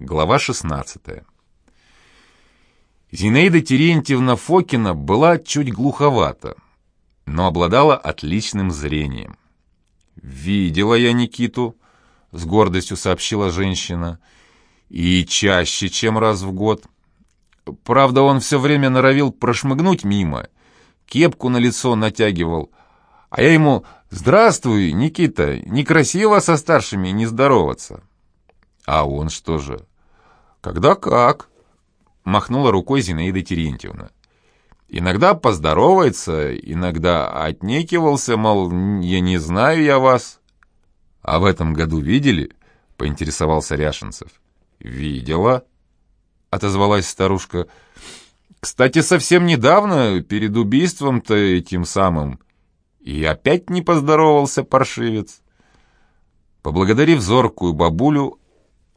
Глава 16. Зинаида Терентьевна Фокина была чуть глуховата, но обладала отличным зрением. «Видела я Никиту», — с гордостью сообщила женщина, — «и чаще, чем раз в год. Правда, он все время норовил прошмыгнуть мимо, кепку на лицо натягивал, а я ему «Здравствуй, Никита, некрасиво со старшими не здороваться». А он что же? «Когда как?» — махнула рукой Зинаида Терентьевна. «Иногда поздоровается, иногда отнекивался, мол, я не знаю я вас». «А в этом году видели?» — поинтересовался Ряшенцев. «Видела», — отозвалась старушка. «Кстати, совсем недавно, перед убийством-то этим самым, и опять не поздоровался паршивец». Поблагодарив зоркую бабулю,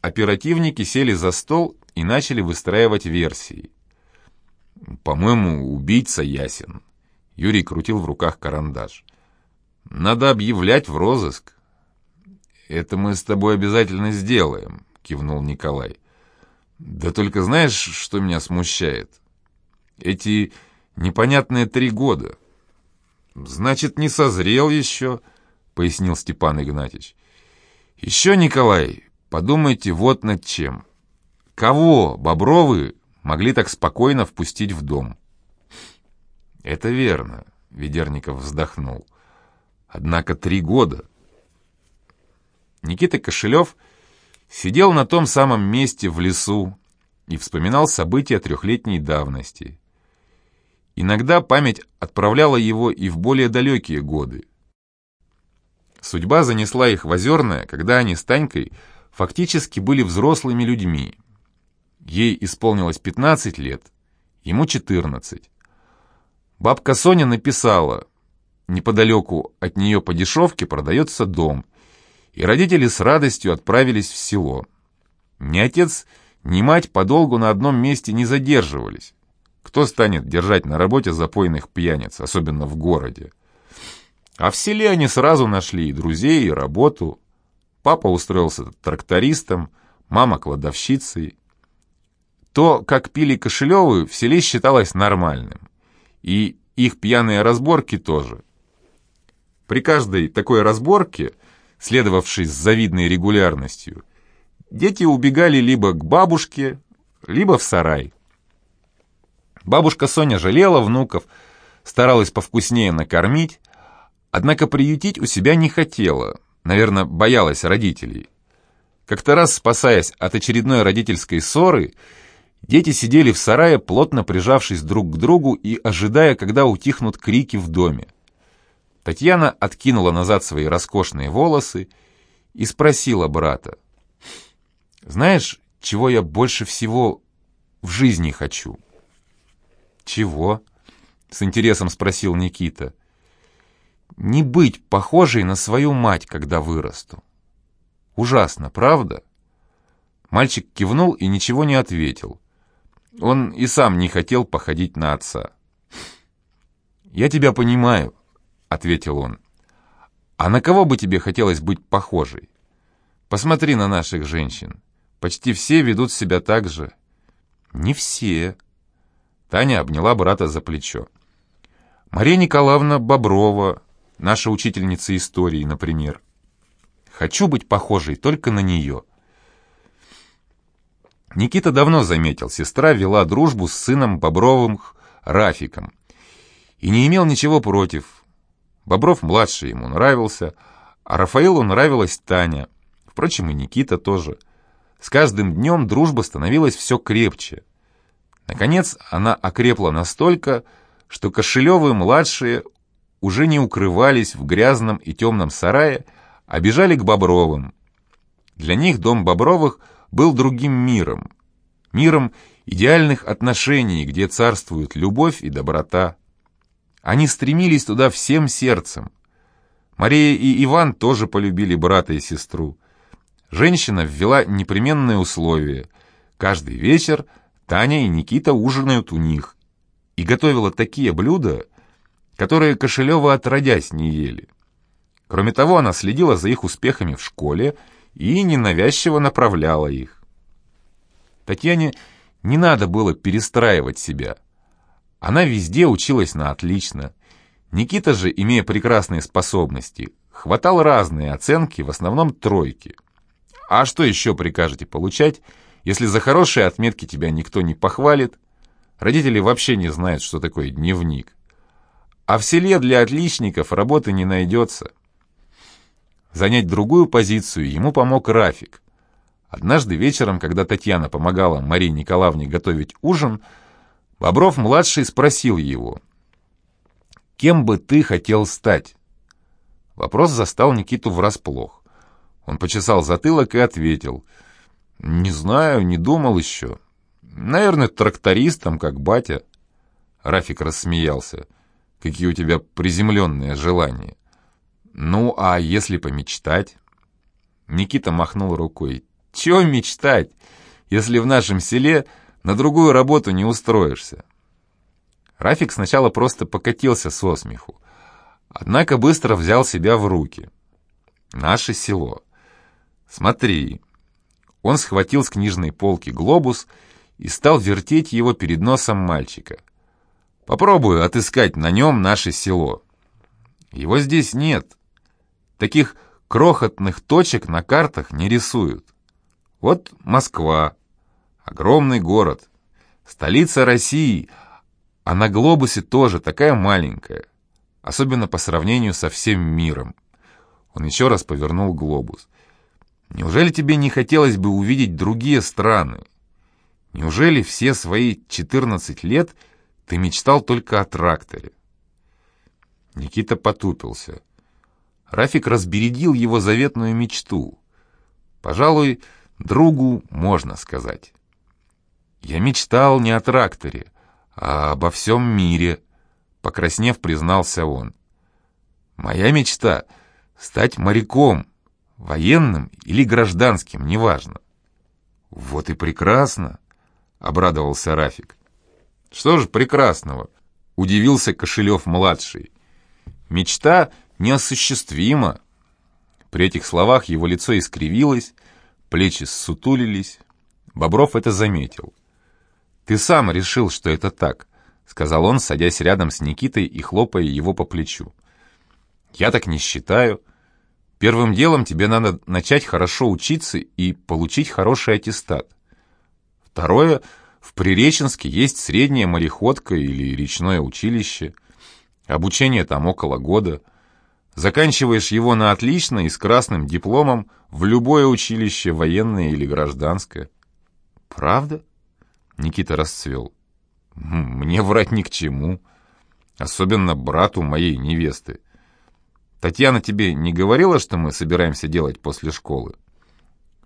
Оперативники сели за стол и начали выстраивать версии. «По-моему, убийца ясен». Юрий крутил в руках карандаш. «Надо объявлять в розыск». «Это мы с тобой обязательно сделаем», — кивнул Николай. «Да только знаешь, что меня смущает? Эти непонятные три года». «Значит, не созрел еще», — пояснил Степан Игнатьевич. «Еще, Николай, Подумайте вот над чем. Кого Бобровы могли так спокойно впустить в дом? Это верно, Ведерников вздохнул. Однако три года. Никита Кошелев сидел на том самом месте в лесу и вспоминал события трехлетней давности. Иногда память отправляла его и в более далекие годы. Судьба занесла их в Озерное, когда они с Танькой фактически были взрослыми людьми. Ей исполнилось 15 лет, ему 14. Бабка Соня написала, неподалеку от нее по дешевке продается дом, и родители с радостью отправились в село. Ни отец, ни мать подолгу на одном месте не задерживались. Кто станет держать на работе запойных пьяниц, особенно в городе? А в селе они сразу нашли и друзей, и работу. Папа устроился трактористом, мама кладовщицей. То, как пили Кошелевы, в селе считалось нормальным. И их пьяные разборки тоже. При каждой такой разборке, следовавшей с завидной регулярностью, дети убегали либо к бабушке, либо в сарай. Бабушка Соня жалела внуков, старалась повкуснее накормить, однако приютить у себя не хотела – Наверное, боялась родителей. Как-то раз, спасаясь от очередной родительской ссоры, дети сидели в сарае, плотно прижавшись друг к другу и ожидая, когда утихнут крики в доме. Татьяна откинула назад свои роскошные волосы и спросила брата. «Знаешь, чего я больше всего в жизни хочу?» «Чего?» — с интересом спросил Никита не быть похожей на свою мать, когда вырасту. Ужасно, правда? Мальчик кивнул и ничего не ответил. Он и сам не хотел походить на отца. «Я тебя понимаю», — ответил он. «А на кого бы тебе хотелось быть похожей? Посмотри на наших женщин. Почти все ведут себя так же». «Не все». Таня обняла брата за плечо. «Мария Николаевна Боброва, Наша учительница истории, например. Хочу быть похожей только на нее. Никита давно заметил, сестра вела дружбу с сыном Бобровым Рафиком и не имел ничего против. Бобров-младший ему нравился, а Рафаилу нравилась Таня. Впрочем, и Никита тоже. С каждым днем дружба становилась все крепче. Наконец, она окрепла настолько, что Кошелевы-младшие уже не укрывались в грязном и темном сарае, а бежали к Бобровым. Для них дом Бобровых был другим миром, миром идеальных отношений, где царствуют любовь и доброта. Они стремились туда всем сердцем. Мария и Иван тоже полюбили брата и сестру. Женщина ввела непременное условие. Каждый вечер Таня и Никита ужинают у них. И готовила такие блюда, которые Кошелева отродясь не ели. Кроме того, она следила за их успехами в школе и ненавязчиво направляла их. Татьяне не надо было перестраивать себя. Она везде училась на отлично. Никита же, имея прекрасные способности, хватал разные оценки, в основном тройки. А что еще прикажете получать, если за хорошие отметки тебя никто не похвалит? Родители вообще не знают, что такое дневник. А в селе для отличников работы не найдется. Занять другую позицию ему помог Рафик. Однажды вечером, когда Татьяна помогала Марии Николаевне готовить ужин, Бобров-младший спросил его, «Кем бы ты хотел стать?» Вопрос застал Никиту врасплох. Он почесал затылок и ответил, «Не знаю, не думал еще. Наверное, трактористом, как батя». Рафик рассмеялся. «Какие у тебя приземленные желания!» «Ну, а если помечтать?» Никита махнул рукой. «Чего мечтать, если в нашем селе на другую работу не устроишься?» Рафик сначала просто покатился со смеху, однако быстро взял себя в руки. «Наше село. Смотри». Он схватил с книжной полки глобус и стал вертеть его перед носом мальчика. «Попробую отыскать на нем наше село». «Его здесь нет», Таких крохотных точек на картах не рисуют. Вот Москва, огромный город, столица России, а на глобусе тоже такая маленькая, особенно по сравнению со всем миром. Он еще раз повернул глобус. Неужели тебе не хотелось бы увидеть другие страны? Неужели все свои 14 лет ты мечтал только о тракторе? Никита потупился. Рафик разбередил его заветную мечту. Пожалуй, другу можно сказать. «Я мечтал не о тракторе, а обо всем мире», — покраснев, признался он. «Моя мечта — стать моряком, военным или гражданским, неважно». «Вот и прекрасно», — обрадовался Рафик. «Что же прекрасного?» — удивился Кошелев-младший. «Мечта неосуществимо. При этих словах его лицо искривилось, плечи ссутулились. Бобров это заметил. «Ты сам решил, что это так», — сказал он, садясь рядом с Никитой и хлопая его по плечу. «Я так не считаю. Первым делом тебе надо начать хорошо учиться и получить хороший аттестат. Второе, в Приреченске есть средняя мореходка или речное училище. Обучение там около года. Заканчиваешь его на отлично и с красным дипломом в любое училище, военное или гражданское. Правда? Никита расцвел. Мне врать ни к чему. Особенно брату моей невесты. Татьяна тебе не говорила, что мы собираемся делать после школы?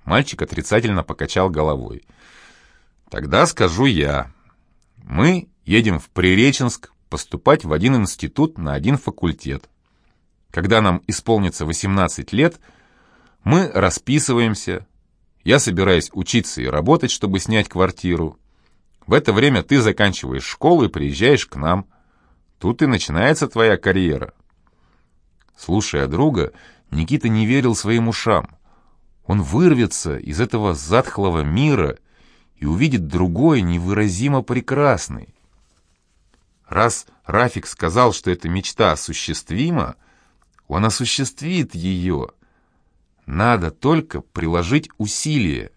Мальчик отрицательно покачал головой. Тогда скажу я. Мы едем в Приреченск поступать в один институт на один факультет. Когда нам исполнится 18 лет, мы расписываемся. Я собираюсь учиться и работать, чтобы снять квартиру. В это время ты заканчиваешь школу и приезжаешь к нам. Тут и начинается твоя карьера. Слушая друга, Никита не верил своим ушам. Он вырвется из этого затхлого мира и увидит другой невыразимо прекрасный. Раз Рафик сказал, что эта мечта осуществима, он осуществит ее. Надо только приложить усилия.